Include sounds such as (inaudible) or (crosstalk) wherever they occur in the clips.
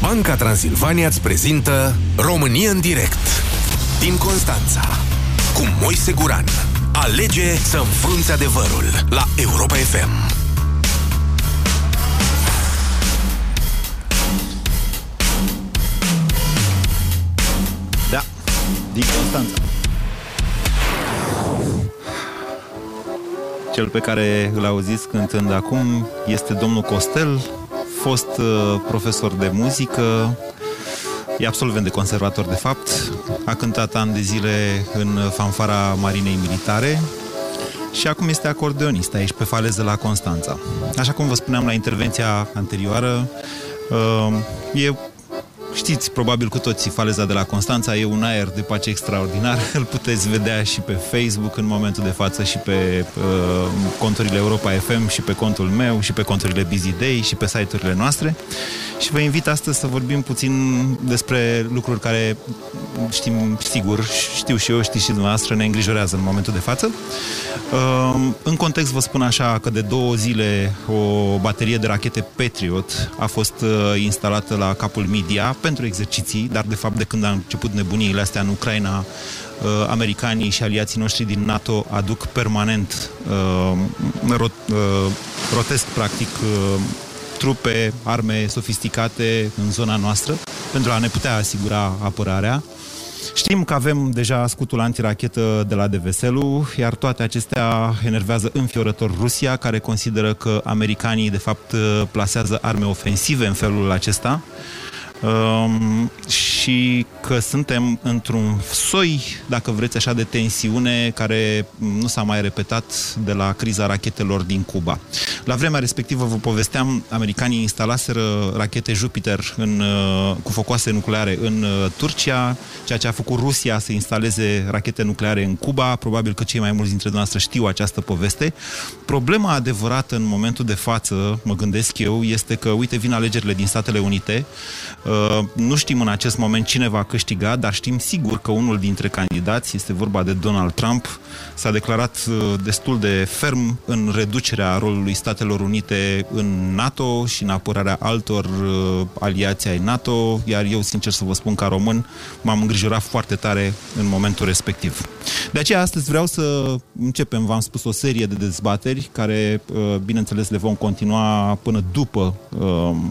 Banca Transilvania îți prezintă România în direct din Constanța cu Moise Guran. Alege să înfrunți adevărul la Europa FM. Da, din Constanța. Cel pe care îl auziți cântând acum este domnul Costel, fost uh, profesor de muzică, e absolvent de conservator de fapt, a cântat ani de zile în fanfara Marinei Militare și acum este acordeonist aici pe faleză la Constanța. Așa cum vă spuneam la intervenția anterioară, uh, e Știți probabil cu toții faleza de la Constanța, e un aer de pace extraordinar, (laughs) îl puteți vedea și pe Facebook în momentul de față și pe uh, conturile Europa FM și pe contul meu și pe conturile Busy Day și pe site-urile noastre și vă invit astăzi să vorbim puțin despre lucruri care știm sigur, știu și eu, știți și dumneavoastră, ne îngrijorează în momentul de față. Uh, în context vă spun așa că de două zile o baterie de rachete Patriot a fost uh, instalată la capul Media pentru exerciții, dar de fapt de când a început nebuniile astea în Ucraina, uh, americanii și aliații noștri din NATO aduc permanent, uh, rot, uh, rotesc practic uh, trupe, arme sofisticate în zona noastră pentru a ne putea asigura apărarea. Știm că avem deja scutul antirachetă de la Deveselu, iar toate acestea enervează înfiorător Rusia, care consideră că americanii, de fapt, uh, plasează arme ofensive în felul acesta um, că suntem într-un soi, dacă vreți așa, de tensiune care nu s-a mai repetat de la criza rachetelor din Cuba. La vremea respectivă, vă povesteam, americanii instalaseră rachete Jupiter în, uh, cu focoase nucleare în uh, Turcia, ceea ce a făcut Rusia să instaleze rachete nucleare în Cuba. Probabil că cei mai mulți dintre noastre știu această poveste. Problema adevărată în momentul de față, mă gândesc eu, este că, uite, vin alegerile din Statele Unite, Uh, nu știm în acest moment cine va câștiga, dar știm sigur că unul dintre candidați, este vorba de Donald Trump, s-a declarat uh, destul de ferm în reducerea rolului Statelor Unite în NATO și în apărarea altor uh, aliații ai NATO, iar eu, sincer să vă spun, ca român, m-am îngrijorat foarte tare în momentul respectiv. De aceea, astăzi vreau să începem, v-am spus, o serie de dezbateri care, bineînțeles, le vom continua până după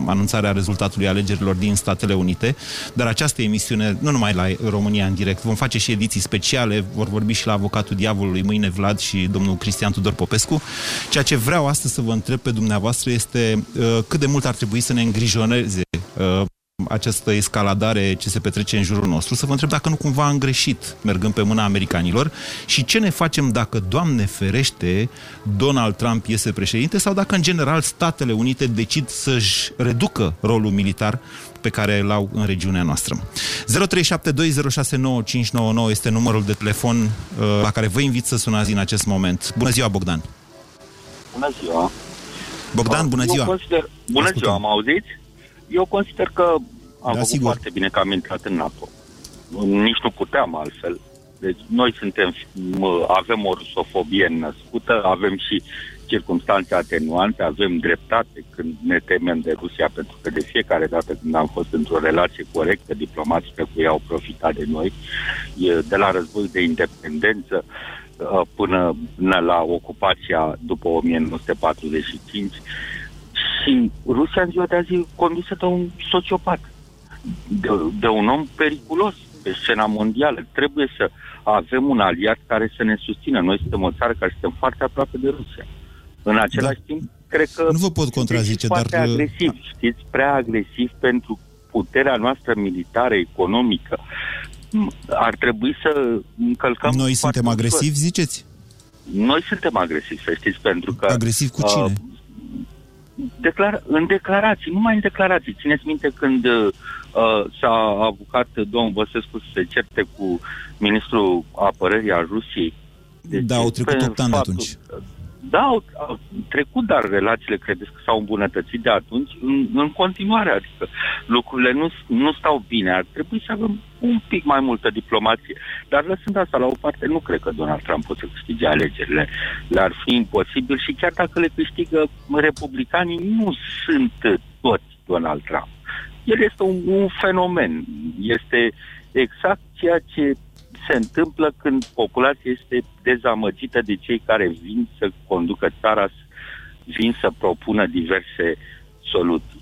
anunțarea rezultatului alegerilor din Statele Unite, dar această emisiune, nu numai la România în direct, vom face și ediții speciale, vor vorbi și la avocatul diavolului mâine Vlad și domnul Cristian Tudor Popescu. Ceea ce vreau astăzi să vă întreb pe dumneavoastră este uh, cât de mult ar trebui să ne îngrijoneze uh, această escaladare ce se petrece în jurul nostru, să vă întreb dacă nu cumva am greșit mergând pe mâna americanilor și ce ne facem dacă, Doamne ferește, Donald Trump iese președinte sau dacă, în general, Statele Unite decid să-și reducă rolul militar pe care îl au în regiunea noastră. 0372069599 este numărul de telefon uh, la care vă invit să sunați în acest moment. Bună ziua, Bogdan! Bună ziua! Bogdan, bună ziua! Eu consider... Bună Ascultăm. ziua, am auzit? Eu consider că am da, făcut sigur. foarte bine că am intrat în NATO. Nici nu puteam altfel. Deci noi suntem, avem o rusofobie născută, avem și circunstanțe atenuante, avem dreptate când ne temem de Rusia, pentru că de fiecare dată când am fost într-o relație corectă diplomatică cu ei au profitat de noi, de la război de independență până, până la ocupația după 1945 și Rusia în ziua de azi condusă de un sociopat, de, de un om periculos pe scena mondială. Trebuie să avem un aliat care să ne susțină. Noi suntem o țară care suntem foarte aproape de Rusia. În același da. timp, cred că... Nu vă pot contrazice, dar... Foarte agresiv, știți, prea agresiv pentru puterea noastră militară, economică. Ar trebui să încălcăm... Noi suntem agresivi, ziceți? Noi suntem agresivi, să știți, pentru că... Agresiv cu cine? Uh, declar- în declarații, numai în declarații. Țineți minte când uh, s-a avucat domnul Băsescu să se certe cu ministrul apărării al Rusiei. Deci, da, au trecut 8 ani de atunci. Da, au, au trecut, dar relațiile credeți că s-au îmbunătățit de atunci în, în continuare, adică lucrurile nu, nu stau bine. Ar trebui să avem un pic mai multă diplomație. Dar lăsând asta la o parte, nu cred că Donald Trump poate să câștige alegerile. Le-ar fi imposibil și chiar dacă le câștigă republicanii, nu sunt toți Donald Trump. El este un, un fenomen. Este exact ceea ce se întâmplă când populația este dezamăgită de cei care vin să conducă țara, vin să propună diverse soluții.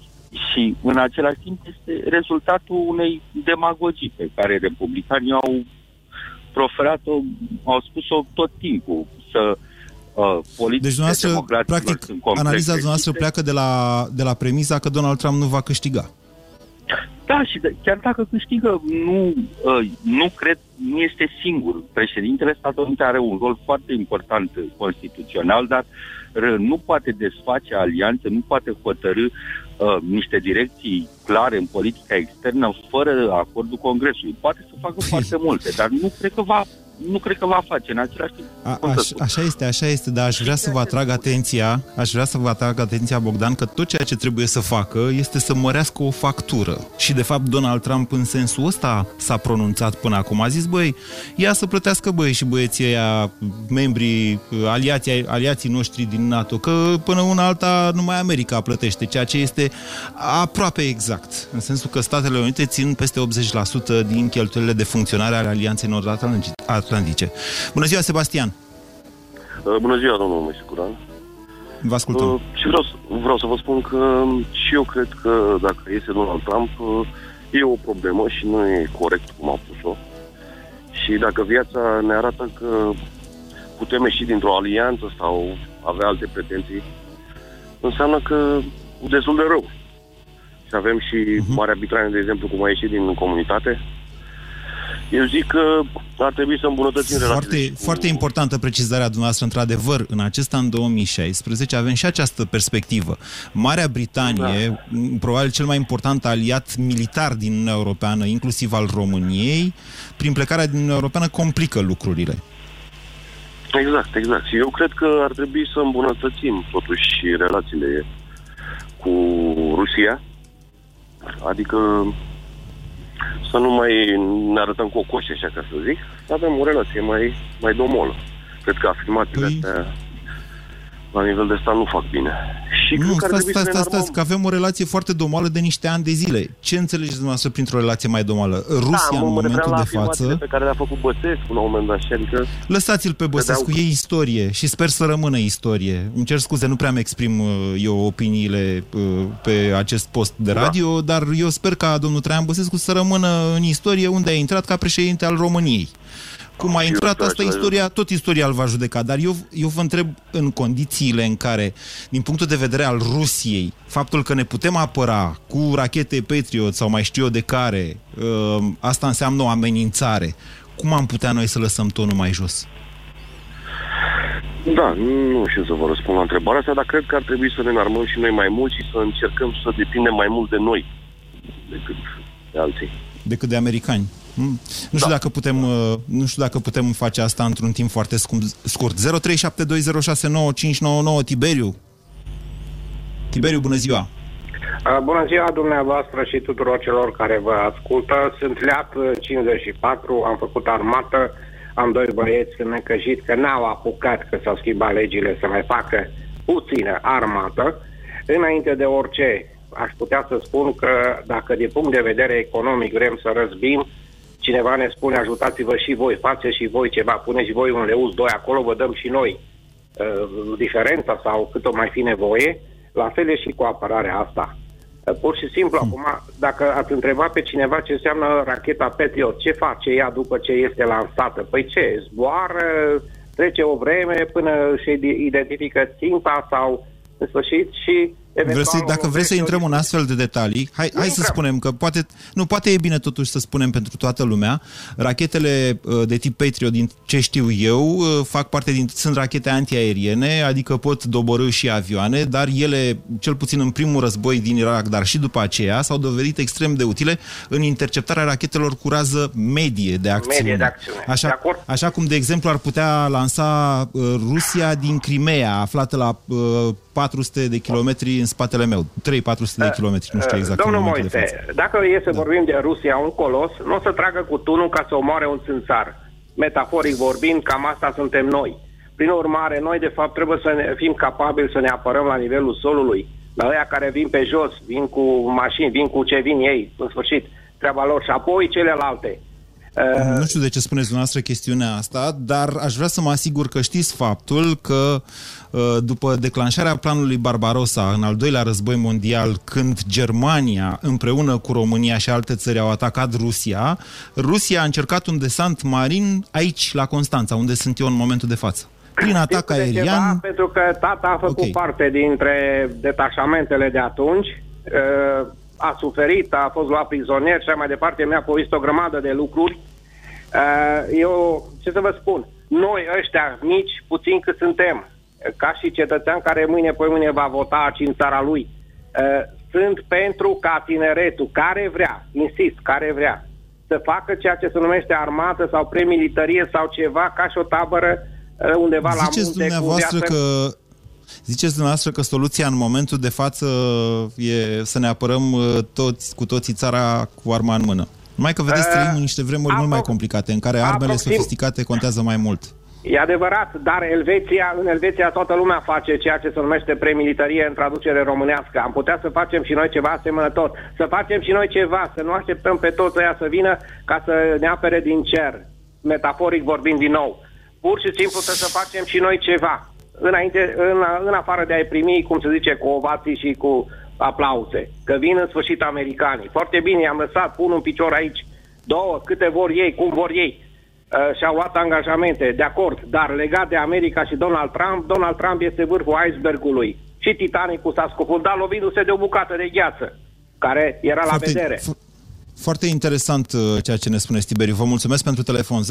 Și în același timp este rezultatul unei demagogii pe care republicanii au proferat-o, au spus-o tot timpul, să uh, deci, dumneavoastră, practic, analiza dumneavoastră pleacă de la, de la premisa că Donald Trump nu va câștiga. Da, și de, chiar dacă câștigă, nu, uh, nu cred, nu este singur. Președintele Statului Unite are un rol foarte important constituțional, dar uh, nu poate desface alianțe, nu poate hotărâ uh, niște direcții clare în politica externă fără acordul Congresului. Poate să facă (laughs) foarte multe, dar nu cred că va nu cred că va face în același timp. A, aș, așa este, așa este, dar aș vrea să vă atrag atenția, aș vrea să vă atrag atenția, Bogdan, că tot ceea ce trebuie să facă este să mărească o factură. Și, de fapt, Donald Trump în sensul ăsta s-a pronunțat până acum. A zis, băi, ia să plătească, băi, și băieții ăia, membrii, aliații, aliații noștri din NATO, că până una alta numai America plătește, ceea ce este aproape exact. În sensul că Statele Unite țin peste 80% din cheltuielile de funcționare ale Alianței Nord-Atlantice atlantice. Bună ziua, Sebastian! Uh, bună ziua, domnul Mesicuran. Vă ascultăm. Uh, și vreau, vreau să vă spun că și eu cred că dacă este Donald Trump, uh, e o problemă și nu e corect cum a pus-o. Și dacă viața ne arată că putem ieși dintr-o alianță sau avea alte pretenții, înseamnă că destul de rău. Și avem și uh-huh. Marea Britanie, de exemplu, cum a ieșit din comunitate, eu zic că ar trebui să îmbunătățim foarte, relațiile. Foarte importantă precizarea dumneavoastră, într-adevăr, în acest an 2016 avem și această perspectivă. Marea Britanie, da. probabil cel mai important aliat militar din Uniunea Europeană, inclusiv al României, prin plecarea din Uniunea Europeană complică lucrurile. Exact, exact. Și eu cred că ar trebui să îmbunătățim totuși relațiile cu Rusia. Adică să nu mai ne arătăm cocoși, așa ca să zic, să avem o relație mai, mai domolă. Cred că afirmațiile păi... astea la nivel de stat nu fac bine. Și nu, stați, stați, stați, stați, că avem o relație foarte domală de niște ani de zile. Ce înțelegeți dumneavoastră printr-o relație mai domală? Rusia, da, în momentul de față... pe care le-a făcut Băsescu la un moment dat, și adică... Lăsați-l pe Băsescu, credeau... e istorie și sper să rămână istorie. Îmi cer scuze, nu prea mi exprim uh, eu opiniile uh, pe acest post de da. radio, da. dar eu sper ca domnul Traian Băsescu să rămână în istorie unde a intrat ca președinte al României. Cum a intrat, asta istoria, tot istoria îl va judeca. Dar eu, eu vă întreb în condițiile în care, din punctul de vedere al Rusiei, faptul că ne putem apăra cu rachete Patriot sau mai știu eu de care, ă, asta înseamnă o amenințare. Cum am putea noi să lăsăm tonul mai jos? Da, nu știu să vă răspund la întrebarea asta, dar cred că ar trebui să ne înarmăm și noi mai mult și să încercăm să depindem mai mult de noi decât de alții. Decât de americani. Mm. Nu știu, da. dacă putem, uh, nu știu dacă putem face asta într-un timp foarte scurt. 0372069599 Tiberiu. Tiberiu, bună ziua! Uh, bună ziua dumneavoastră și tuturor celor care vă ascultă. Sunt Leat 54, uh, am făcut armată, am doi băieți necăjit că n-au apucat că s-au schimbat legile să mai facă puțină armată. Înainte de orice, aș putea să spun că dacă din punct de vedere economic vrem să răzbim, cineva ne spune ajutați-vă și voi, faceți și voi ceva, puneți și voi un leuț, doi acolo, vă dăm și noi uh, diferența sau cât o mai fi nevoie, la fel e și cu apărarea asta. Uh, pur și simplu, hmm. acum, dacă ați întrebat pe cineva ce înseamnă racheta Patriot, ce face ea după ce este lansată? Păi ce, zboară, trece o vreme până își identifică ținta sau în sfârșit și Vreți să, dacă vreți să intrăm în astfel de detalii, hai, hai să spunem că poate, nu, poate e bine totuși să spunem pentru toată lumea, rachetele uh, de tip Patriot, din ce știu eu, uh, fac parte din, sunt rachete antiaeriene, adică pot doborâ și avioane, dar ele, cel puțin în primul război din Irak, dar și după aceea, s-au dovedit extrem de utile în interceptarea rachetelor cu rază medie de acțiune. Medie de acțiune. Așa, de acord? așa cum, de exemplu, ar putea lansa uh, Rusia din Crimea, aflată la 400 de kilometri în spatele meu. 3-400 de uh, kilometri, nu știu exact. Domnul Moise, dacă e să da. vorbim de Rusia, un colos, nu o să tragă cu tunul ca să omoare un țânțar. Metaforic vorbind, cam asta suntem noi. Prin urmare, noi de fapt trebuie să ne, fim capabili să ne apărăm la nivelul solului. la aia care vin pe jos, vin cu mașini, vin cu ce vin ei, în sfârșit, treaba lor, și apoi celelalte. Uh, nu știu de ce spuneți dumneavoastră chestiunea asta, dar aș vrea să mă asigur că știți faptul că uh, după declanșarea planului Barbarossa în al doilea război mondial, când Germania împreună cu România și alte țări au atacat Rusia, Rusia a încercat un desant marin aici, la Constanța, unde sunt eu în momentul de față. Prin atac aerian... Ceva, pentru că tata a făcut okay. parte dintre detașamentele de atunci, uh, a suferit, a fost luat prizonier și mai departe, mi-a povestit o grămadă de lucruri. Uh, eu, ce să vă spun, noi ăștia mici, puțin cât suntem, ca și cetățean care mâine, poi mâine va vota aici în țara lui, uh, sunt pentru ca tineretul care vrea, insist, care vrea, să facă ceea ce se numește armată sau premilitarie sau ceva ca și o tabără uh, undeva Ziceți la munte. dumneavoastră cu viață... că Ziceți dumneavoastră că soluția în momentul de față e să ne apărăm uh, toți, cu toții țara cu arma în mână. Numai că, vedeți, trăim în niște vremuri mult mai complicate, în care armele sofisticate contează mai mult. E adevărat, dar Elveția, în Elveția toată lumea face ceea ce se numește premilitarie în traducere românească. Am putea să facem și noi ceva asemănător. Să facem și noi ceva, să nu așteptăm pe toți ăia să vină ca să ne apere din cer, metaforic vorbind din nou. Pur și simplu trebuie să facem și noi ceva înainte, în, în afară de a-i primi, cum se zice, cu ovații și cu aplauze, că vin în sfârșit americanii. Foarte bine, i-am lăsat, pun un picior aici, două, câte vor ei, cum vor ei. Uh, și-au luat angajamente, de acord, dar legat de America și Donald Trump, Donald Trump este vârful icebergului. Și Titanicul s-a scufundat lovindu-se de o bucată de gheață, care era la vedere. Foarte interesant uh, ceea ce ne spune Tiberiu. Vă mulțumesc pentru telefon. 0372069599.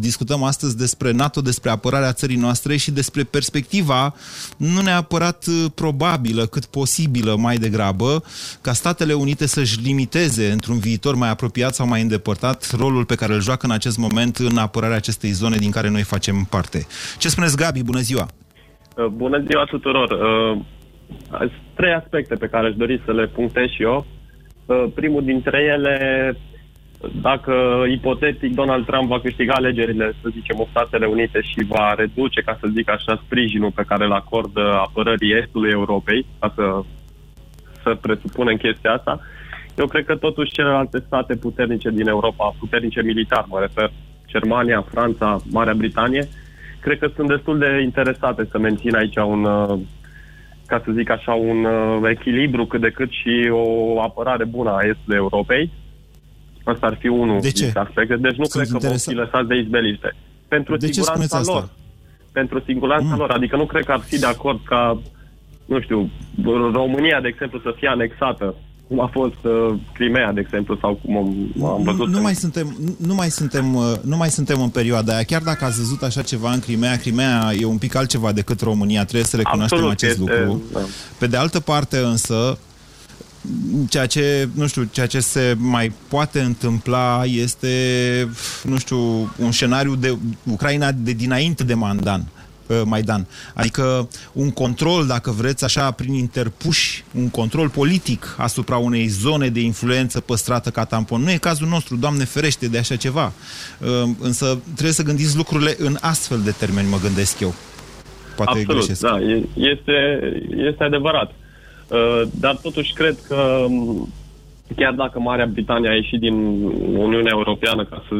Discutăm astăzi despre NATO, despre apărarea țării noastre și despre perspectiva nu neapărat uh, probabilă, cât posibilă mai degrabă, ca Statele Unite să-și limiteze într-un viitor mai apropiat sau mai îndepărtat rolul pe care îl joacă în acest moment în apărarea acestei zone din care noi facem parte. Ce spuneți, Gabi? Bună ziua! Uh, bună ziua tuturor! Trei aspecte pe care aș dori să le punctez și eu. Uh, primul dintre ele, dacă ipotetic Donald Trump va câștiga alegerile, să zicem, în Statele Unite și va reduce, ca să zic așa, sprijinul pe care îl acordă apărării Estului Europei, ca să, să presupunem chestia asta, eu cred că totuși celelalte state puternice din Europa, puternice militar, mă refer, Germania, Franța, Marea Britanie, cred că sunt destul de interesate să mențină aici un uh, ca să zic așa, un uh, echilibru cât de cât și o apărare bună a Estului Europei. Asta ar fi unul de ce? aspecte. Deci nu Sunt cred că vom fi lăsați de izbeliște. Pentru de siguranța lor. Asta? Pentru siguranța mm. lor. Adică nu cred că ar fi de acord ca, nu știu, România, de exemplu, să fie anexată cum a fost uh, Crimea, de exemplu, sau cum am, am văzut. Nu, nu, mai suntem, nu, mai suntem, uh, nu mai suntem în perioada aia. Chiar dacă ați văzut așa ceva în Crimea, Crimea e un pic altceva decât România, trebuie să recunoaștem Absolut, acest este, lucru. Da. Pe de altă parte, însă, ceea ce, nu știu, ceea ce se mai poate întâmpla este, nu știu, un scenariu de Ucraina de dinainte de Mandan. Uh, Maidan. Adică un control, dacă vreți, așa, prin interpuși, un control politic asupra unei zone de influență păstrată ca tampon. Nu e cazul nostru, Doamne ferește, de așa ceva. Uh, însă trebuie să gândiți lucrurile în astfel de termeni, mă gândesc eu. Poate Absolut, greșesc. da, este, este adevărat. Uh, dar totuși cred că um, chiar dacă Marea Britanie a ieșit din Uniunea Europeană ca să...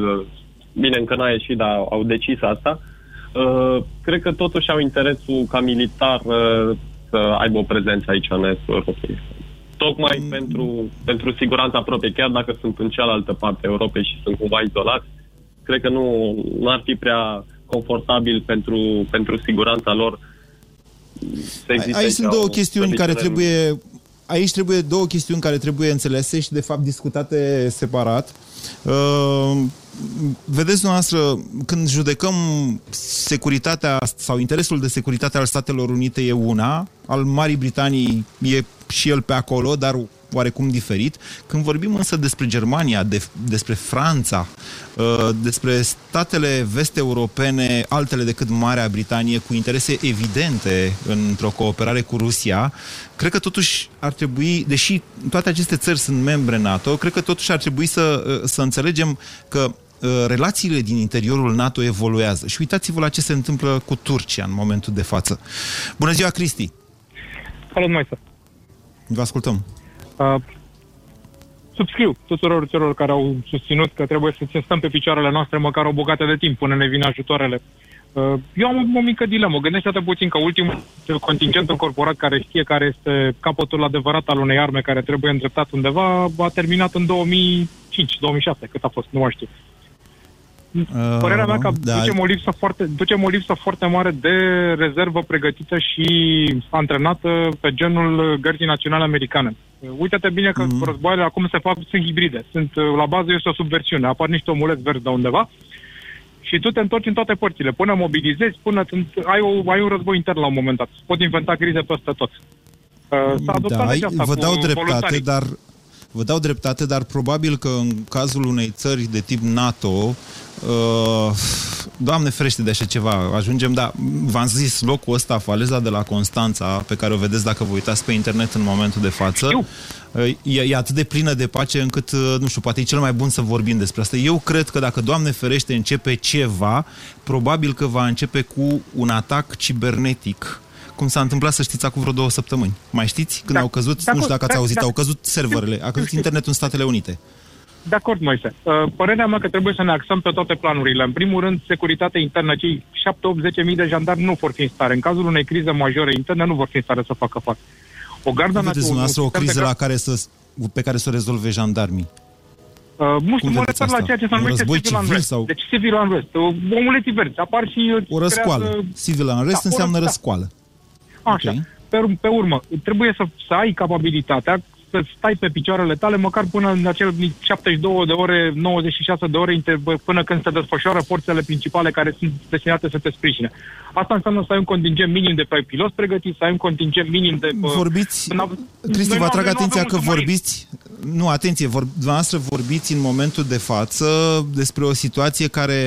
Bine, încă n-a ieșit, dar au decis asta, uh, Uh, cred că totuși au interesul ca militar uh, să aibă o prezență aici în estul Europei. Tocmai mm. pentru, pentru siguranța proprie, chiar dacă sunt în cealaltă parte a Europei și sunt cumva izolați, cred că nu, nu ar fi prea confortabil pentru, pentru siguranța lor Aici sunt două chestiuni care trebuie aici trebuie două chestiuni care trebuie înțelese și de fapt discutate separat. Uh, vedeți dumneavoastră, când judecăm securitatea sau interesul de securitate al Statelor Unite e una, al Marii Britanii e și el pe acolo, dar oarecum diferit. Când vorbim însă despre Germania, de, despre Franța, uh, despre statele vest-europene, altele decât Marea Britanie, cu interese evidente într-o cooperare cu Rusia, cred că totuși ar trebui, deși toate aceste țări sunt membre NATO, cred că totuși ar trebui să, uh, să înțelegem că uh, relațiile din interiorul NATO evoluează. Și uitați-vă la ce se întâmplă cu Turcia în momentul de față. Bună ziua, Cristi! Salut, Moise! Vă ascultăm! Uh, subscriu tuturor celor care au susținut că trebuie să stăm pe picioarele noastre măcar o bucată de timp până ne vin ajutoarele. Uh, eu am o mică dilemă. Gândește-te puțin că ultimul contingent corporat care știe care este capătul adevărat al unei arme care trebuie îndreptat undeva a terminat în 2005-2006, cât a fost, nu mai știu. Uh, Părerea mea că da. ducem, o lipsă foarte, ducem o lipsă foarte mare de rezervă pregătită și antrenată pe genul gărzii naționale americane. Uite-te bine că mm. războaiele acum se fac, sunt hibride. Sunt, la bază este o subversiune. Apar niște omuleți verzi de undeva și tu te întorci în toate părțile. Până mobilizezi, până ai, o, ai un război intern la un moment dat. Pot inventa crize peste tot. Uh, s-a adoptat da, vă dau dreptate, voluntarii. dar Vă dau dreptate, dar probabil că în cazul unei țări de tip NATO, uh, Doamne ferește de așa ceva, ajungem, da, v-am zis, locul ăsta, faleza de la Constanța, pe care o vedeți dacă vă uitați pe internet în momentul de față, uh, e, e atât de plină de pace încât, uh, nu știu, poate e cel mai bun să vorbim despre asta. Eu cred că dacă, Doamne ferește, începe ceva, probabil că va începe cu un atac cibernetic cum s-a întâmplat, să știți, acum vreo două săptămâni. Mai știți? Când da, au căzut, nu știu dacă ați da, auzit, da, au căzut serverele, a căzut internetul în Statele Unite. De acord, Moise. Uh, părerea mea că trebuie să ne axăm pe toate planurile. În primul rând, securitatea internă. Cei 7-8-10 mii de jandarmi nu vor fi în stare. În cazul unei crize majore interne, nu vor fi în stare să facă față. O gardă Vedeți dumneavoastră o criză la care să, pe care să o rezolve jandarmii? Uh, nu știu, mă refer la ceea ce se numește civil unrest. Sau... Deci civil unrest. Omuleții verzi. Apar și... O răscoală. Creează... Civil unrest da, înseamnă o, răscoală. Așa. Okay. Pe, pe urmă, trebuie să, să ai capabilitatea să stai pe picioarele tale măcar până în acel 72 de ore, 96 de ore până când se desfășoară forțele principale care sunt destinate să te sprijine. Asta înseamnă să ai un contingent minim de pe pilot pregătiți, să ai un contingent minim de... Vorbiți, Cristi, vă atrag atenția că vorbiți, nu, atenție, vor, dumneavoastră vorbiți în momentul de față despre o situație care,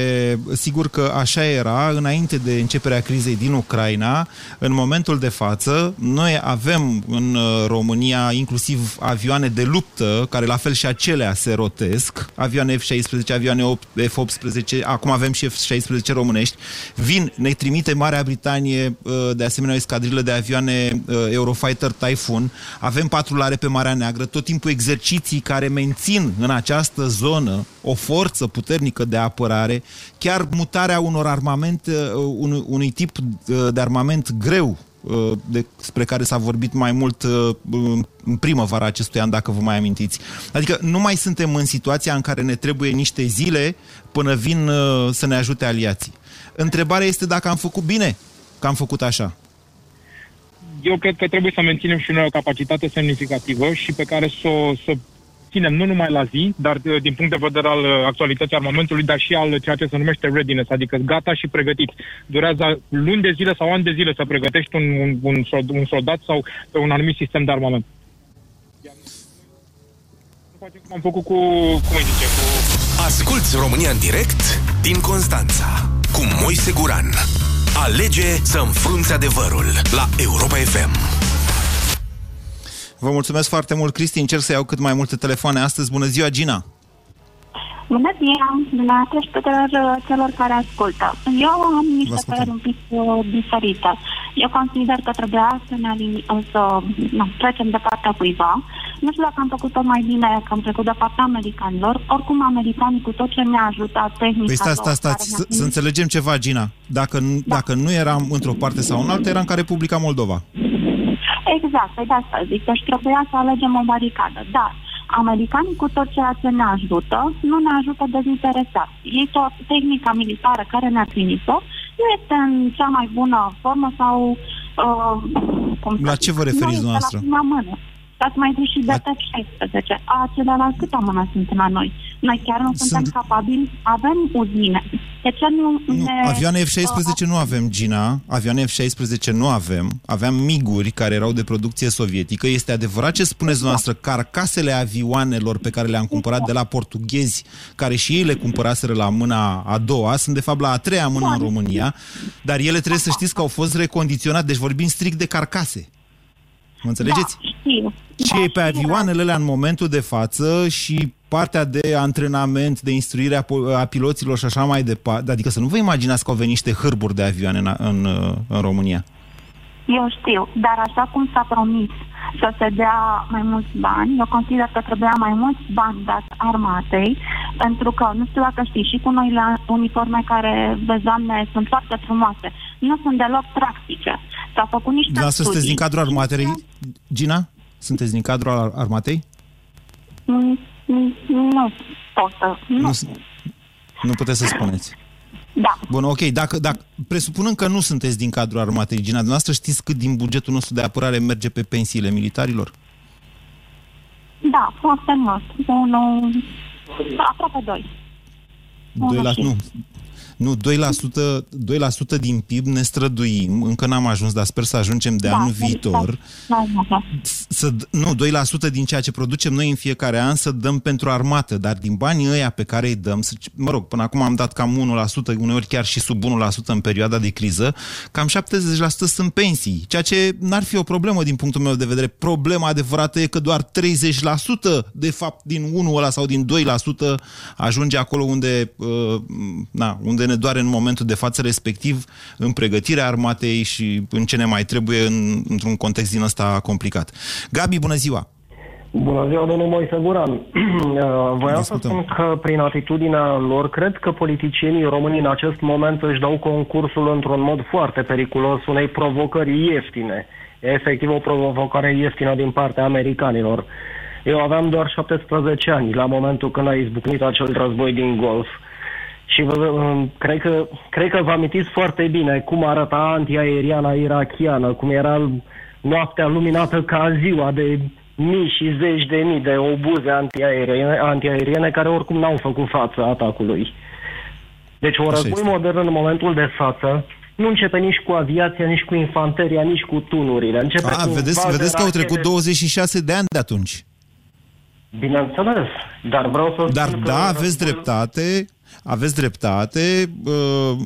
sigur că așa era, înainte de începerea crizei din Ucraina, în momentul de față, noi avem în uh, România inclusiv avioane de luptă, care la fel și acelea se rotesc, avioane F-16, avioane F-18, acum avem și F-16 românești, vin, ne trimite Marea Britanie, uh, de asemenea, o escadrilă de avioane uh, Eurofighter Typhoon, avem patrulare pe Marea Neagră, tot timpul exerciții care mențin în această zonă o forță puternică de apărare, chiar mutarea unor armamente, uh, unui tip de armament greu despre care s-a vorbit mai mult în primăvara acestui an, dacă vă mai amintiți. Adică nu mai suntem în situația în care ne trebuie niște zile până vin să ne ajute aliații. Întrebarea este dacă am făcut bine că am făcut așa. Eu cred că trebuie să menținem și noi o capacitate semnificativă și pe care să o să ținem nu numai la zi, dar uh, din punct de vedere al uh, actualității armamentului, dar și al ceea ce se numește readiness, adică gata și pregătit. Durează luni de zile sau ani de zile să pregătești un, un, un, un soldat sau pe un anumit sistem de armament. Facem cum am făcut cu, cum îi zice, cu... Asculți România în direct din Constanța cu Moise Guran. Alege să înfrunți adevărul la Europa FM. Vă mulțumesc foarte mult, Cristi. Încerc să iau cât mai multe telefoane astăzi. Bună ziua, Gina! Bună ziua, dumneavoastră și tuturor uh, celor care ascultă. Eu am niște păreri un pic uh, diferite. Eu consider că trebuia să ne alim- uh, să nu, trecem de partea cuiva. Nu știu dacă am făcut tot mai bine că am trecut de partea americanilor. Oricum, americanii cu tot ce ne-a ajutat tehnica... Păi stați, stați, stați, să, să înțelegem ceva, Gina. Dacă, da. dacă nu eram într-o parte sau în altă, eram ca Republica Moldova. Exact, pe păi de asta zic. Deci trebuia să alegem o baricadă. Dar americanii cu tot ceea ce ne ajută, nu ne ajută dezinteresat. Ei tot tehnica militară care ne-a trimis-o nu este în cea mai bună formă sau... Uh, cum La ce vă referiți noastră? La mână. Dați mai zis și de F-16. Acelea câtă mână sunt la noi? Noi chiar nu suntem sunt... capabili? Avem uzine. De ce nu, nu ne... Avioane F-16 uh, nu avem, Gina. Avioane F-16 nu avem. Aveam miguri care erau de producție sovietică. Este adevărat ce spuneți noastră, carcasele avioanelor pe care le-am cumpărat de la portughezi, care și ei le cumpăraseră la mâna a doua, sunt de fapt la a treia mână în România, dar ele trebuie să știți că au fost recondiționate, deci vorbim strict de carcase. Mă înțelegeți? Da, știu. Și da, pe avioanele alea în momentul de față și partea de antrenament, de instruire a, a piloților și așa mai departe. Adică să nu vă imaginați că au venit niște hârburi de avioane în, în, în România. Eu știu, dar așa cum s-a promis să se dea mai mulți bani, eu consider că trebuia mai mulți bani dați armatei, pentru că, nu știu dacă știți, și cu noile uniforme care, vezi, doamne, sunt foarte frumoase, nu sunt deloc practice. S-au făcut niște Da, sunteți din cadrul armatei, Gina? Sunteți din cadrul armatei? Mm, mm, nu pot să... Nu. Nu, nu puteți să spuneți. Da. Bun, ok. Dacă, dacă, presupunând că nu sunteți din cadrul armatei, Gina, dumneavoastră știți cât din bugetul nostru de apărare merge pe pensiile militarilor? Da, foarte mult. Unul, aproape doi. Doi la, nu, nu, 2%, 2% din PIB ne străduim, încă n-am ajuns, dar sper să ajungem de da, anul da, viitor. Da, da, da. Să, nu, 2% din ceea ce producem noi în fiecare an să dăm pentru armată, dar din banii ăia pe care îi dăm, să, mă rog, până acum am dat cam 1%, uneori chiar și sub 1% în perioada de criză, cam 70% sunt pensii, ceea ce n-ar fi o problemă din punctul meu de vedere. Problema adevărată e că doar 30% de fapt din 1 ăla sau din 2% ajunge acolo unde, uh, na, unde ne doare în momentul de față respectiv în pregătirea armatei și în ce ne mai trebuie în, într-un context din ăsta complicat. Gabi, bună ziua! Bună ziua, domnul Moise Guran. (clears throat) Voiam să spun că prin atitudinea lor, cred că politicienii români în acest moment își dau concursul într-un mod foarte periculos unei provocări ieftine. E efectiv o provocare ieftină din partea americanilor. Eu aveam doar 17 ani la momentul când a izbucnit acel război din Golf. Uh, și vă, cred, că, cred că vă amintiți foarte bine cum arăta antiaeriana irachiană, cum era noaptea luminată ca ziua de mii și zeci de mii de obuze antiaeriene, antiaeriene care oricum n-au făcut față atacului. Deci un război modern în momentul de față nu începe nici cu aviația, nici cu infanteria, nici cu tunurile. Începe A, cu vedeți, vedeți că au trecut 26 de ani de atunci. Bineînțeles, dar vreau să Dar da, aveți dreptate, aveți dreptate.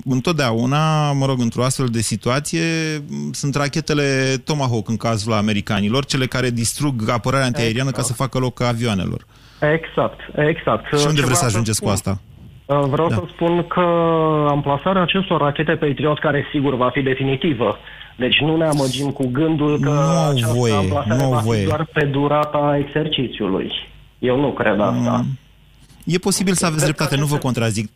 Întotdeauna, mă rog, într-o astfel de situație, sunt rachetele Tomahawk în cazul americanilor, cele care distrug apărarea antiaeriană exact. ca să facă loc avioanelor. Exact, exact. Și unde vreți să ajungeți cu asta? Uh, vreau da. să spun că amplasarea acestor rachete Patriot, care sigur va fi definitivă, deci nu ne amăgim cu gândul că nu această voie, amplasare nu va voie. fi doar pe durata exercițiului. Eu nu cred asta. Mm. E posibil să aveți dreptate, nu vă contrazic.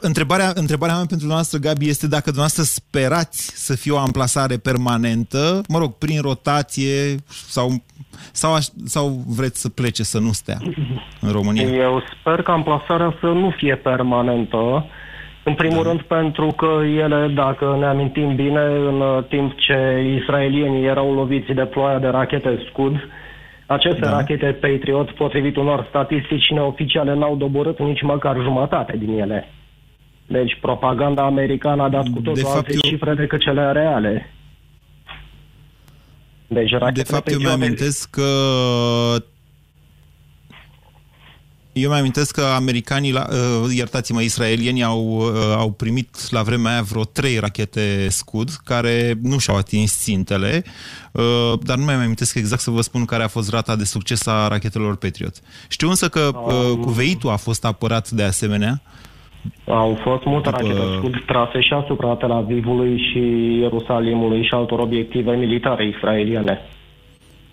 întrebarea, întrebarea mea pentru dumneavoastră, Gabi, este dacă dumneavoastră sperați să fie o amplasare permanentă, mă rog, prin rotație sau, sau, sau vreți să plece, să nu stea în România? Eu sper că amplasarea să nu fie permanentă. În primul da. rând pentru că ele, dacă ne amintim bine, în timp ce israelienii erau loviți de ploaia de rachete Scud, aceste da. rachete Patriot, potrivit unor statistici neoficiale, n-au doborât nici măcar jumătate din ele. Deci propaganda americană a dat cu totul alte eu... cifre decât cele reale. Deci, de fapt, eu mi-amintesc că eu mi amintesc că americanii, uh, iertați-mă, israelienii au, uh, au primit la vremea aia vreo trei rachete Scud, care nu și-au atins țintele, uh, dar nu mai amintesc exact să vă spun care a fost rata de succes a rachetelor Patriot. Știu însă că uh, cuveitul a fost apărat de asemenea. Au fost multe după... rachete Scud trase și asupra Tel Avivului și Ierusalimului și altor obiective militare israeliene.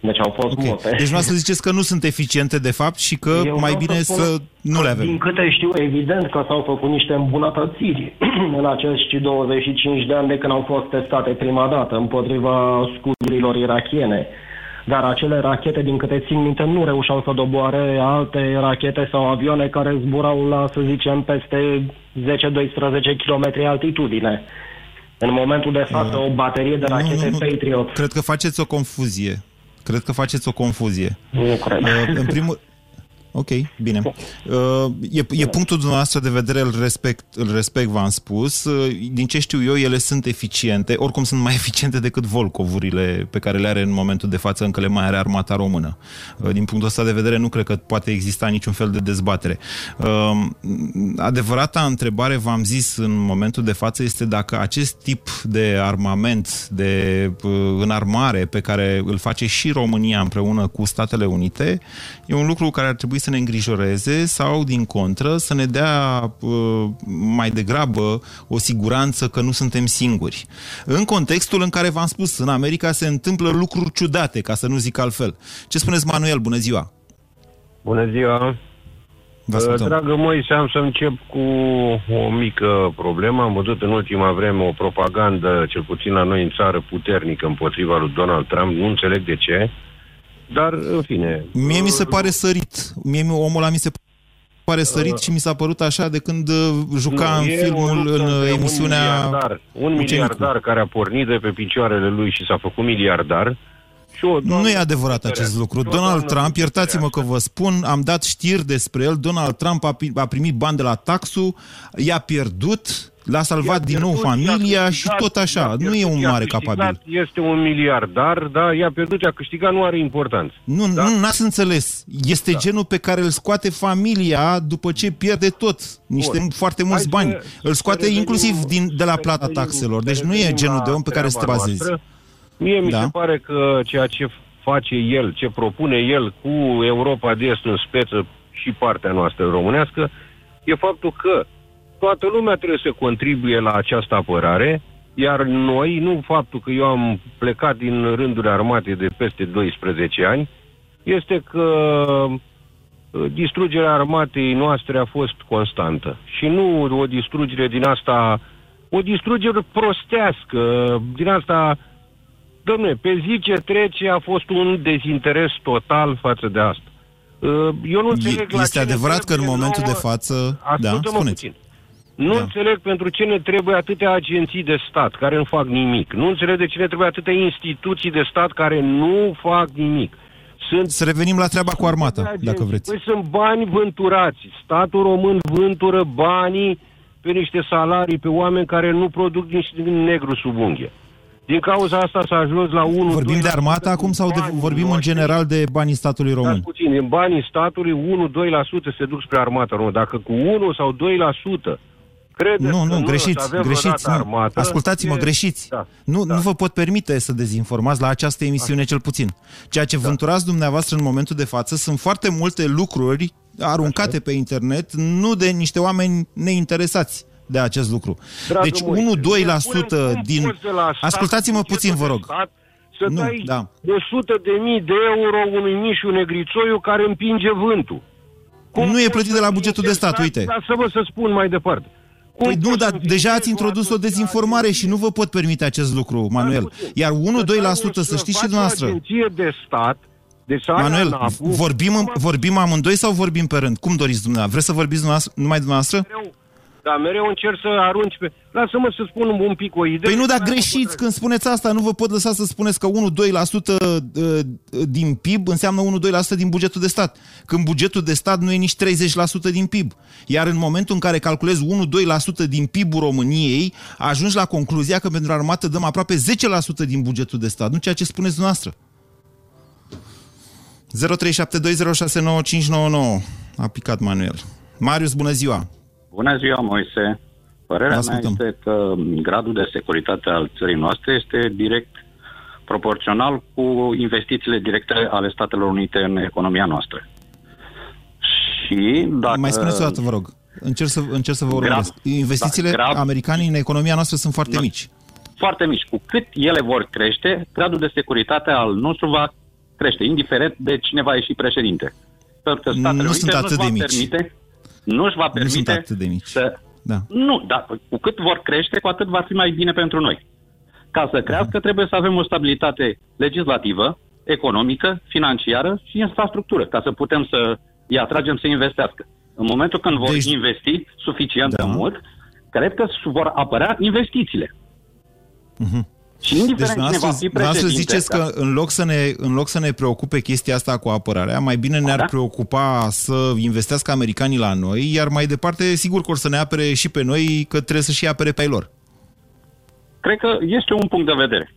Deci au fost okay. multe. Deci vreau să ziceți că nu sunt eficiente de fapt și că Eu mai bine să, să nu le avem. Din câte știu, evident că s-au făcut niște îmbunătățiri (clears throat) în acești 25 de ani de când au fost testate prima dată împotriva scudurilor irachiene. Dar acele rachete, din câte țin minte, nu reușeau să doboare alte rachete sau avioane care zburau la, să zicem, peste 10-12 km altitudine. În momentul de față, uh, o baterie de rachete nu, nu, nu. Patriot... Cred că faceți o confuzie. Cred că faceți o confuzie. Nu cred. Uh, în primul, Ok, bine. Uh, e, e punctul dumneavoastră de vedere, îl respect, îl respect v-am spus. Uh, din ce știu eu, ele sunt eficiente, oricum sunt mai (laughs) eficiente decât Volcovurile pe care le are în momentul de față, încă le mai are armata română. Uh, din punctul ăsta de vedere, nu cred că poate exista niciun fel de dezbatere. Adevărata întrebare, v-am zis în momentul de față, este dacă acest tip de armament, de înarmare pe care îl face și România împreună cu Statele Unite, e un lucru care ar trebui să ne îngrijoreze sau, din contră, să ne dea uh, mai degrabă o siguranță că nu suntem singuri. În contextul în care v-am spus, în America se întâmplă lucruri ciudate, ca să nu zic altfel. Ce spuneți, Manuel? Bună ziua! Bună ziua! Vă Dragă Moise, am să încep cu o mică problemă. Am văzut în ultima vreme o propagandă, cel puțin la noi în țară, puternică împotriva lui Donald Trump. Nu înțeleg de ce. Dar, în fine... Mie mi se pare sărit. Mie omul ăla mi se pare sărit uh, și mi s-a părut așa de când uh, juca nu, în filmul, în emisiunea... Un miliardar, un miliardar care a pornit de pe picioarele lui și s-a făcut miliardar și o Nu e adevărat acest lucru. Donald Trump, iertați-mă că vă spun, am dat știri despre el, Donald Trump a, primit bani de la taxul, i-a pierdut, l-a salvat din nou familia și tot așa. Nu e un mare capabil. Este un miliardar, da, i-a pierdut, a câștigat, nu are importanță. Nu, da? nu, n-ați înțeles. Este da. genul pe care îl scoate familia după ce pierde tot. Niște Bun. foarte mulți Hai bani. Să, îl scoate inclusiv din, de la plata taxelor. Deci nu e genul de om pe care să te bazezi. Noastră Mie mi da. se pare că ceea ce face el, ce propune el cu Europa de Est în speță și partea noastră românească, e faptul că toată lumea trebuie să contribuie la această apărare, iar noi, nu faptul că eu am plecat din rândurile armate de peste 12 ani, este că uh, distrugerea armatei noastre a fost constantă. Și nu o distrugere din asta, o distrugere prostească, din asta Domne, pe zi ce trece a fost un dezinteres total față de asta. Uh, eu nu înțeleg Este la adevărat că în momentul nouă... de față... Da, spuneți. Puțin. Nu da. înțeleg pentru ce ne trebuie atâtea agenții de stat care nu fac nimic. Nu înțeleg de ce ne trebuie atâtea instituții de stat care nu fac nimic. Sunt Să revenim la treaba cu armata, dacă vreți. Păi sunt bani vânturați. Statul român vântură banii pe niște salarii, pe oameni care nu produc nici negru sub unghie. Din cauza asta s-a ajuns la 1 Vorbim de armată acum sau de, vorbim noștri? în general de banii statului român? Dar puțin, în banii statului 1-2% se duc spre armată română. Dacă cu 1 sau 2% Credeți nu, nu, greșiți, greșiți. Nu. Armată, Ascultați-mă, e... greșiți. Da, nu, da. nu vă pot permite să dezinformați la această emisiune cel puțin. Ceea ce da. vânturați dumneavoastră în momentul de față sunt foarte multe lucruri aruncate Așa. pe internet, nu de niște oameni neinteresați de acest lucru. Dragă deci 1-2% din... Ascultați-mă puțin, vă rog. să nu, dai da. 100 de mii de euro unui mișu negrițoiu care împinge vântul. Cum nu e plătit de la bugetul de stat, uite. Dar să vă să spun mai departe. Cum păi nu, dar deja ați introdus o dezinformare și nu vă pot permite acest lucru, Manuel. Iar 1-2% să știți și dumneavoastră. agenție de stat, de Manuel, vorbim, vorbim amândoi sau vorbim pe rând? Cum doriți dumneavoastră? Vreți să vorbiți dumneavoastră, numai dumneavoastră? Dar mereu încerc să arunci pe... Lasă-mă să spun un pic o idee. Păi nu, dar greșiți când spuneți asta. Nu vă pot lăsa să spuneți că 1-2% uh, din PIB înseamnă 1-2% din bugetul de stat. Când bugetul de stat nu e nici 30% din PIB. Iar în momentul în care calculezi 1-2% din PIB-ul României, ajungi la concluzia că pentru armată dăm aproape 10% din bugetul de stat. Nu ceea ce spuneți dumneavoastră. 0372069599 a picat Manuel. Marius, bună ziua! Bună ziua, Moise. Părerea mea este că gradul de securitate al țării noastre este direct proporțional cu investițiile directe ale Statelor Unite în economia noastră. Și dacă... Mai spuneți o dată, vă rog. Încerc să, încerc să vă urmăresc. Investițiile da, grad, americane în economia noastră sunt foarte da, mici. Foarte mici. Cu cât ele vor crește, gradul de securitate al nostru va crește, indiferent de cine va ieși președinte. Pentru că Statele nu Unite sunt atât de mici. Permite, nu își va permite nu sunt atât de mici. să... Da. Nu, dar cu cât vor crește, cu atât va fi mai bine pentru noi. Ca să crească, uh-huh. trebuie să avem o stabilitate legislativă, economică, financiară și infrastructură, ca să putem să îi atragem să investească. În momentul când vor deci... investi suficient da. de mult, cred că vor apărea investițiile. Uh-huh. Și indiferent deci, cine va fi președinte... ziceți că în loc, să ne, în loc să ne preocupe chestia asta cu apărarea, mai bine ne-ar da? preocupa să investească americanii la noi, iar mai departe, sigur că or să ne apere și pe noi, că trebuie să și apere pe ei lor. Cred că este un punct de vedere.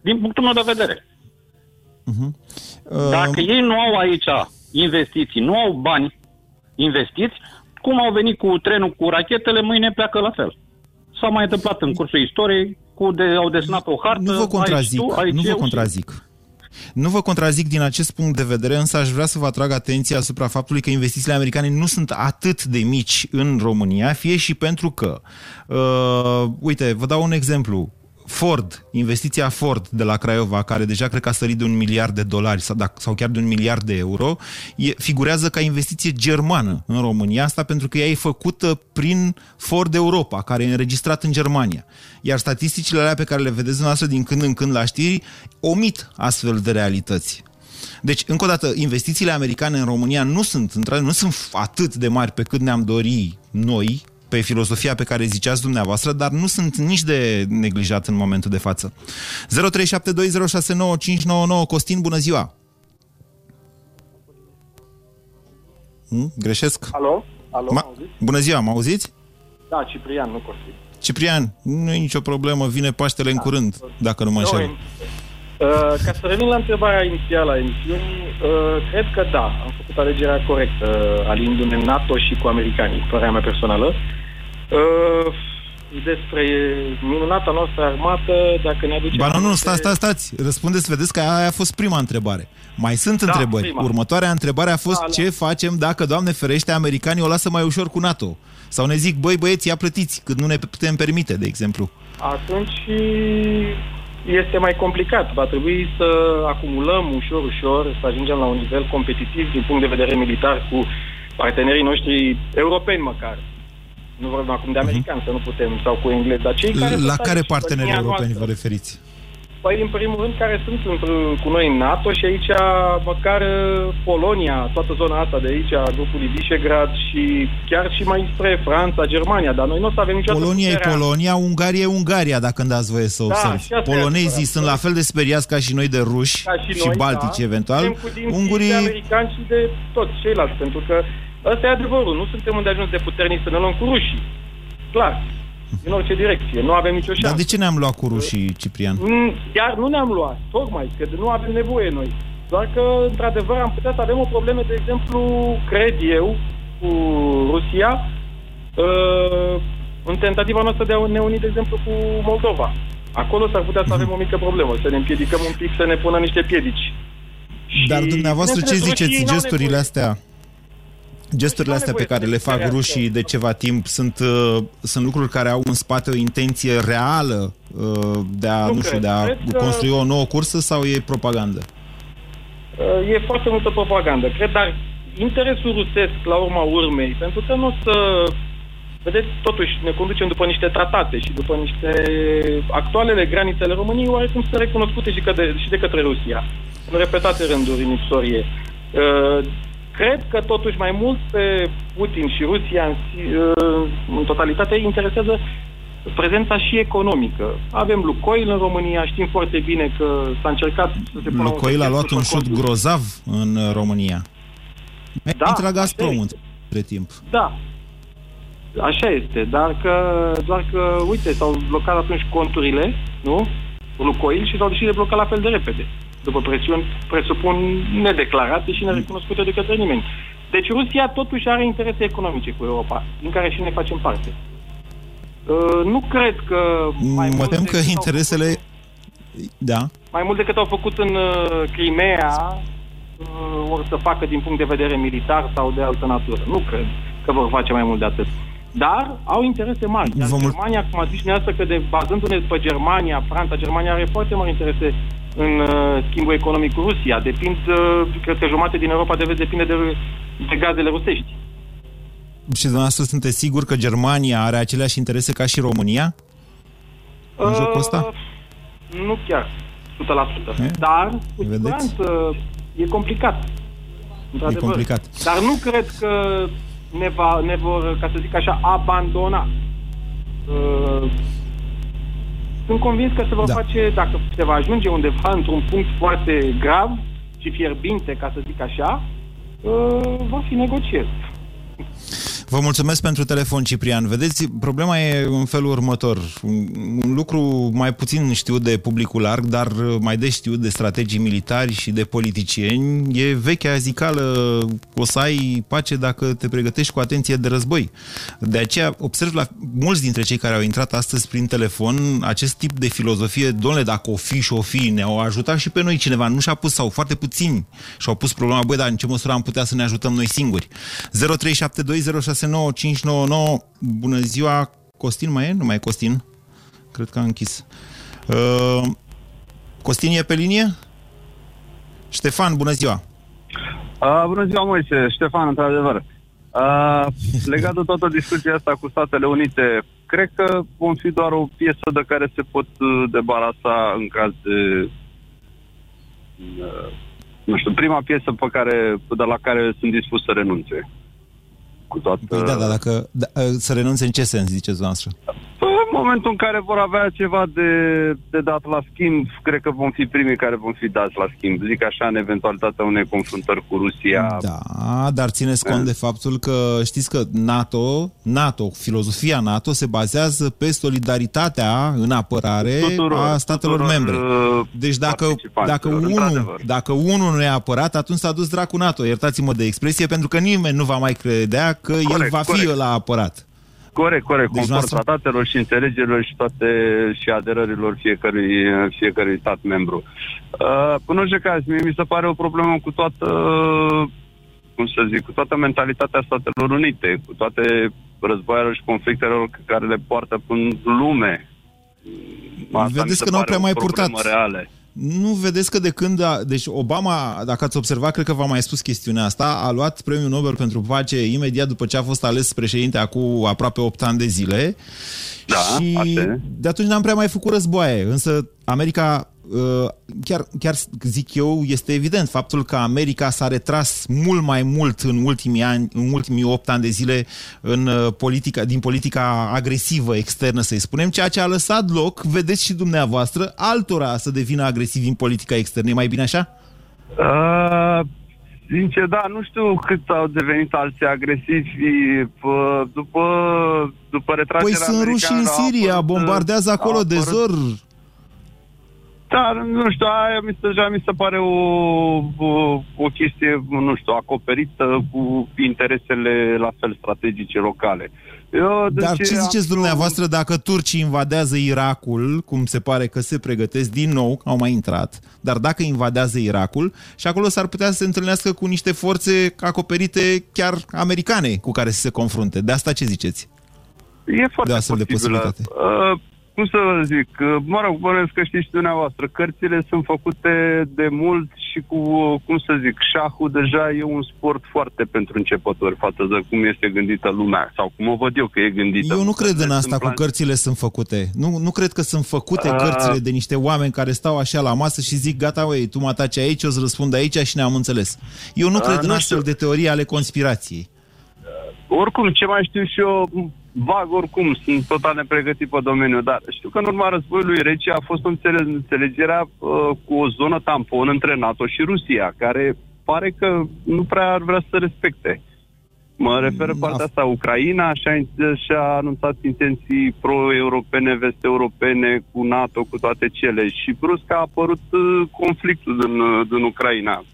Din punctul meu de vedere. Uh-huh. Uh... Dacă ei nu au aici investiții, nu au bani investiți, cum au venit cu trenul cu rachetele, mâine pleacă la fel. S-a mai întâmplat în cursul istoriei, cu de, au desenat o hartă. Nu vă contrazic, aici tu, aici nu vă contrazic. Nu vă contrazic din acest punct de vedere, însă aș vrea să vă atrag atenția asupra faptului că investițiile americane nu sunt atât de mici în România, fie și pentru că, uh, uite, vă dau un exemplu. Ford, investiția Ford de la Craiova, care deja cred că a sărit de un miliard de dolari sau, da, sau chiar de un miliard de euro, e, figurează ca investiție germană în România, asta pentru că ea e făcută prin Ford Europa, care e înregistrat în Germania. Iar statisticile alea pe care le vedeți dumneavoastră din când în când la știri omit astfel de realități. Deci, încă o dată, investițiile americane în România nu sunt, nu sunt atât de mari pe cât ne-am dori noi, pe filosofia pe care ziceați dumneavoastră, dar nu sunt nici de neglijat în momentul de față. 0372069599 Costin, bună ziua! Hmm? Greșesc? Alo? Alo, Ma- Bună ziua, mă auziți? Da, Ciprian, nu Costin. Ciprian, nu e nicio problemă, vine Paștele da. în curând, dacă nu mă înșel. Uh, ca să revin la întrebarea inițială a emisiunii, uh, cred că da, am făcut alegerea corectă, uh, alindu-ne NATO și cu americanii, părerea mea personală. Uh, despre minunata noastră armată, dacă ne aduce... Ba nu, nu, stați, stați, stați, răspundeți, vedeți că aia a fost prima întrebare. Mai sunt da, întrebări. Prima. Următoarea întrebare a fost da, ce da. facem dacă, Doamne ferește, americanii o lasă mai ușor cu NATO? Sau ne zic, băi băieți, ia plătiți, cât nu ne putem permite, de exemplu. Atunci este mai complicat. Va trebui să acumulăm ușor, ușor, să ajungem la un nivel competitiv din punct de vedere militar cu partenerii noștri europeni măcar. Nu vorbim acum de mhm. americani, uh-huh. să nu putem, sau cu englezi, dar cei care... La care parteneri europeni noastră, vă referiți? Păi, în primul rând, care sunt cu noi în NATO și aici, măcar uh, Polonia, toată zona asta de aici, grupului Visegrad și chiar și mai spre Franța, Germania, dar noi nu o să avem niciodată Polonia e Polonia, Ungaria e Ungaria, dacă îmi dați voie să da, observ. Polonezii sunt la fel de speriați ca și noi de ruși ca și, și noi, baltici, da. eventual. Cu Ungurii... de americani și de toți ceilalți, pentru că ăsta e adevărul. Nu suntem unde ajuns de puternici să ne luăm cu rușii. Clar în orice direcție. Nu avem nicio șansă. Dar de ce ne-am luat cu rușii, Ciprian? Mm, chiar nu ne-am luat, tocmai, că nu avem nevoie noi. Doar că, într-adevăr, am putea să avem o problemă, de exemplu, cred eu, cu Rusia, uh, în tentativa noastră de a ne uni, de exemplu, cu Moldova. Acolo s-ar putea să avem o mică problemă, să ne împiedicăm un pic, să ne pună niște piedici. Dar dumneavoastră ce ziceți? Gesturile astea Gesturile astea pe care le fac rușii de ceva timp sunt, uh, sunt lucruri care au în spate o intenție reală uh, de a, nu, nu știu, de a construi o nouă cursă sau e propagandă? Uh, e foarte multă propagandă, cred, dar interesul rusesc la urma urmei, pentru că nu o să... Vedeți, totuși ne conducem după niște tratate și după niște actualele granițele României, oarecum sunt recunoscute și, către, și de către Rusia, în repetate rânduri în istorie. Uh, Cred că totuși mai mult pe Putin și Rusia în, uh, în totalitate interesează prezența și economică. Avem Lucoil în România, știm foarte bine că s-a încercat să se pună Lucoil a luat un șut grozav în România. Da, Intră Gazprom între timp. Da, Așa este, dar că, doar că, uite, s-au blocat atunci conturile, nu? Lucoil și s-au decis de blocat la fel de repede după presiuni, presupun, nedeclarate și nerecunoscute de către nimeni. Deci Rusia totuși are interese economice cu Europa, din care și ne facem parte. Uh, nu cred că... Mai mă tem că interesele... Făcut, da. Mai mult decât au făcut în uh, Crimea, uh, or să facă din punct de vedere militar sau de altă natură. Nu cred că vor face mai mult de atât. Dar au interese mari. Iar Germania, cum a zis dumneavoastră, că de, bazându-ne pe Germania, Franța, Germania are foarte mari interese în uh, schimbul economic cu Rusia. Depind, uh, cred că jumate din Europa de depinde de, de gazele rusești. Și dumneavoastră sunteți sigur că Germania are aceleași interese ca și România? În uh, jocul ăsta? Nu chiar, 100%. E? Dar, cu siguranță, e complicat. E complicat. Dar nu cred că ne, va, ne vor, ca să zic așa, abandona. Uh, sunt convins că se va da. face, dacă se va ajunge undeva într-un punct foarte grav și fierbinte, ca să zic așa, uh, va fi negocieri. Vă mulțumesc pentru telefon, Ciprian. Vedeți, problema e în felul următor. Un lucru mai puțin știut de publicul larg, dar mai des știut de strategii militari și de politicieni, e vechea zicală, o să ai pace dacă te pregătești cu atenție de război. De aceea observ la mulți dintre cei care au intrat astăzi prin telefon acest tip de filozofie, domnule, dacă o fi și o fi, ne-au ajutat și pe noi cineva, nu și-a pus, sau foarte puțini și-au pus problema, băi, dar în ce măsură am putea să ne ajutăm noi singuri? 0372069599 Bună ziua, Costin mai e? Nu mai e Costin? Cred că a închis. Uh, Costin e pe linie? Ștefan, bună ziua! Uh, bună ziua, Moise! Ștefan, într-adevăr. Uh, (laughs) legat de toată discuția asta cu Statele Unite, cred că vom fi doar o piesă de care se pot uh, debarasa în caz de... Uh, nu știu, prima piesă pe care, de la care sunt dispus să renunțe cu toată... Păi da, da, dacă, da, să renunțe în ce sens, ziceți noastră? În momentul în care vor avea ceva de, de dat la schimb, cred că vom fi primii care vom fi dați la schimb. Zic așa, în eventualitatea unei confruntări cu Rusia. Da, dar țineți cont de faptul că știți că NATO, NATO, filozofia NATO se bazează pe solidaritatea în apărare tuturor, a statelor tuturor, membre. Uh, deci dacă, dacă, unul, dacă unul nu e apărat, atunci s-a dus dracu NATO. Iertați-mă de expresie, pentru că nimeni nu va mai credea că corect, el va fi la apărat. Corect, corect. Deci conform noastră... tratatelor și înțelegerilor și toate și aderărilor fiecărui, fiecărui stat membru. Uh, în orice caz, mie mi se pare o problemă cu toată, cum să zic, cu toată mentalitatea Statelor Unite, cu toate războaiele și conflictele care le poartă în lume. Asta Vedeți că nu au prea mai purtat. Reale. Nu vedeți că de când... A, deci Obama, dacă ați observat, cred că v-a mai spus chestiunea asta, a luat premiul Nobel pentru pace imediat după ce a fost ales președinte acum aproape 8 ani de zile. Da, și asta. de atunci n-am prea mai făcut războaie. Însă America Uh, chiar, chiar zic eu, este evident faptul că America s-a retras mult mai mult în ultimii ani, în ultimii 8 ani de zile în uh, politica, din politica agresivă externă, să-i spunem, ceea ce a lăsat loc, vedeți și dumneavoastră, altora să devină agresivi în politica externă. E mai bine așa? Uh, sincer, da, nu știu cât au devenit alții agresivi după, după retragerea Păi sunt rușii în Siria, bombardează acolo de zor. Da, nu știu, aia mi se, deja mi se pare o, o, o chestie, nu știu, acoperită cu interesele la fel strategice locale. Eu, Dar ce ziceți dumneavoastră dacă turcii invadează Irakul, cum se pare că se pregătesc din nou, au mai intrat, dar dacă invadează Irakul și acolo s-ar putea să se întâlnească cu niște forțe acoperite chiar americane cu care să se confrunte. De asta ce ziceți? E foarte de astfel de posibilitate. Uh, cum să vă zic, mă rog, bănuiesc că știți și dumneavoastră, cărțile sunt făcute de mult și cu, cum să zic, șahul deja e un sport foarte pentru începători față de cum este gândită lumea sau cum o văd eu că e gândită. Eu nu cred în asta cu cărțile sunt făcute. Nu, nu cred că sunt făcute A... cărțile de niște oameni care stau așa la masă și zic, gata, ui, tu mă ataci aici, o să răspund aici și ne-am înțeles. Eu nu cred A, în astfel de teorie ale conspirației. Oricum, ce mai știu și eu, vag oricum, sunt total nepregătit pe domeniu, dar știu că în urma războiului rece a fost o înțelegere uh, cu o zonă tampon între NATO și Rusia, care pare că nu prea ar vrea să respecte. Mă refer în partea asta, Ucraina și-a, și-a anunțat intenții pro-europene, vest-europene, cu NATO, cu toate cele. Și brusc a apărut uh, conflictul din, uh, din Ucraina.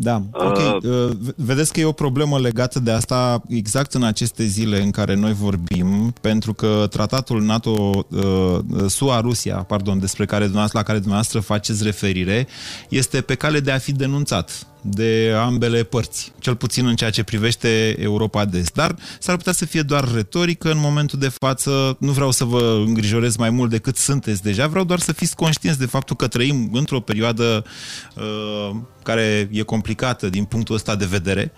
Da, ok. Uh, vedeți că e o problemă legată de asta exact în aceste zile în care noi vorbim, pentru că tratatul NATO, uh, SUA-Rusia, pardon, despre care la care dumneavoastră faceți referire, este pe cale de a fi denunțat de ambele părți, cel puțin în ceea ce privește Europa de Est. Dar s-ar putea să fie doar retorică în momentul de față. Nu vreau să vă îngrijorez mai mult decât sunteți deja, vreau doar să fiți conștienți de faptul că trăim într-o perioadă uh, care e complicată din punctul ăsta de vedere.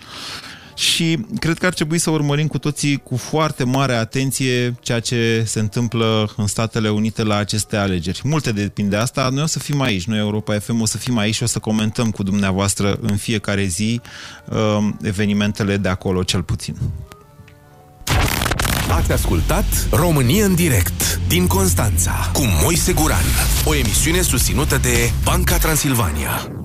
Uh, și cred că ar trebui să urmărim cu toții cu foarte mare atenție ceea ce se întâmplă în Statele Unite la aceste alegeri. Multe depinde de asta. Noi o să fim aici, noi Europa FM o să fim aici și o să comentăm cu dumneavoastră în fiecare zi uh, evenimentele de acolo cel puțin. Ați ascultat România în direct din Constanța cu Moise Guran, o emisiune susținută de Banca Transilvania.